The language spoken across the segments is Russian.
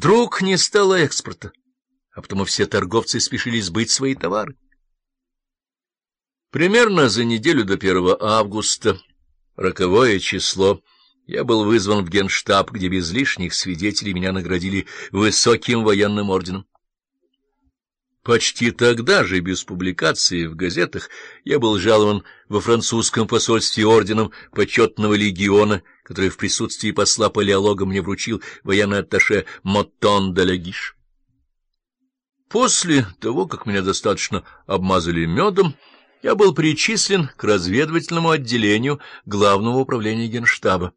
Вдруг не стало экспорта, а потому все торговцы спешили сбыть свои товары. Примерно за неделю до 1 августа, роковое число, я был вызван в генштаб, где без лишних свидетелей меня наградили высоким военным орденом. Почти тогда же, без публикации в газетах, я был жалован во французском посольстве орденом почетного легиона, который в присутствии посла палеолога мне вручил военный атташе Моттон де Лагиш. После того, как меня достаточно обмазали медом, я был причислен к разведывательному отделению Главного управления Генштаба,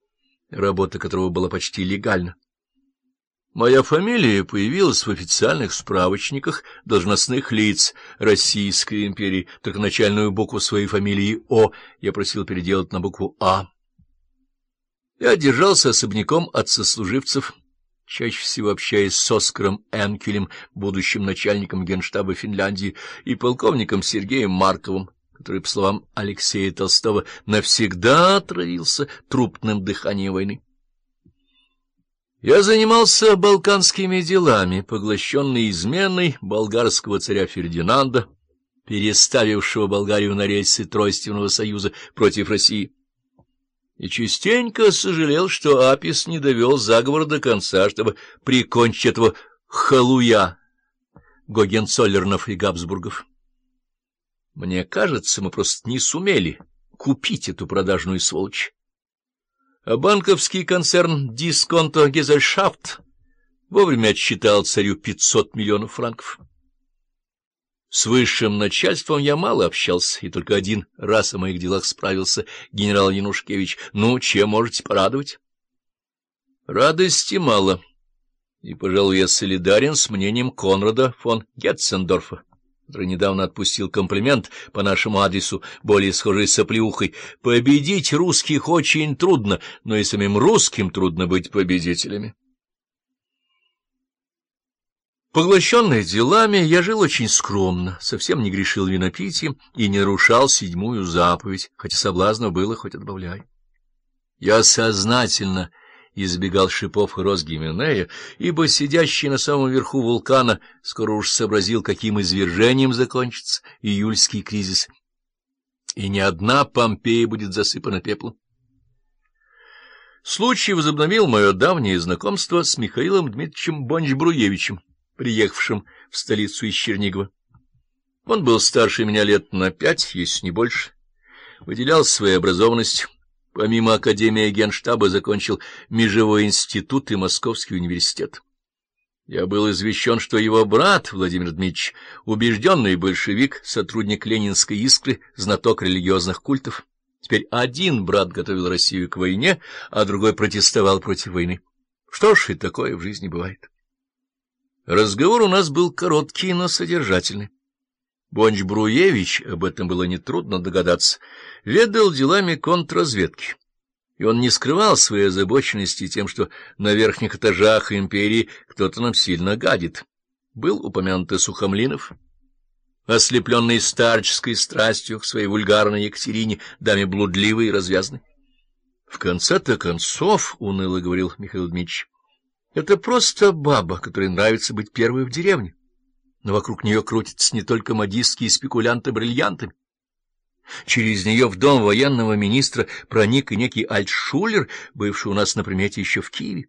работа которого была почти легальна. Моя фамилия появилась в официальных справочниках должностных лиц Российской империи, только начальную букву своей фамилии «О» я просил переделать на букву «А». Я держался особняком от сослуживцев, чаще всего общаясь с Оскаром Энкелем, будущим начальником генштаба Финляндии, и полковником Сергеем Марковым, который, по словам Алексея Толстого, навсегда отравился трупным дыханием войны. Я занимался балканскими делами, поглощенной изменой болгарского царя Фердинанда, переставившего Болгарию на рельсы Тройственного союза против России. И частенько сожалел, что Апис не довел заговор до конца, чтобы прикончить этого халуя Гогенцоллернов и Габсбургов. Мне кажется, мы просто не сумели купить эту продажную сволочь а банковский концерн «Дисконто Гезельшафт» вовремя отсчитал царю 500 миллионов франков. С высшим начальством я мало общался, и только один раз о моих делах справился генерал Янушкевич. Ну, чем можете порадовать? Радости мало, и, пожалуй, я солидарен с мнением Конрада фон Гетцендорфа который недавно отпустил комплимент по нашему адресу, более схожий с оплеухой. Победить русских очень трудно, но и самим русским трудно быть победителями. Поглощенный делами, я жил очень скромно, совсем не грешил винопитием и не нарушал седьмую заповедь, хотя соблазнов было хоть отбавляй. Я сознательно избегал шипов и роз Гименея, ибо сидящий на самом верху вулкана скоро уж сообразил, каким извержением закончится июльский кризис, и ни одна Помпея будет засыпана пеплом. Случай возобновил мое давнее знакомство с Михаилом Дмитриевичем Бонч-Бруевичем, приехавшим в столицу из Чернигова. Он был старше меня лет на пять, если не больше, выделял своей образованностью, Помимо Академии Генштаба закончил Межевой институт и Московский университет. Я был извещен, что его брат, Владимир Дмитриевич, убежденный большевик, сотрудник Ленинской искры, знаток религиозных культов. Теперь один брат готовил Россию к войне, а другой протестовал против войны. Что ж, и такое в жизни бывает. Разговор у нас был короткий, но содержательный. Бонч-Бруевич, об этом было нетрудно догадаться, ведал делами контрразведки, и он не скрывал своей озабоченности тем, что на верхних этажах империи кто-то нам сильно гадит. Был упомянут и Сухомлинов, ослепленный старческой страстью к своей вульгарной Екатерине, даме блудливой и развязной. В конце-то концов, — уныло говорил Михаил Дмитриевич, — это просто баба, которой нравится быть первой в деревне но вокруг нее крутятся не только модистские спекулянты бриллиантами. Через нее в дом военного министра проник и некий Альтшулер, бывший у нас на примете еще в Киеве.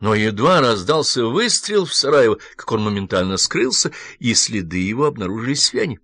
Но едва раздался выстрел в Сараево, как он моментально скрылся, и следы его обнаружились в Вене.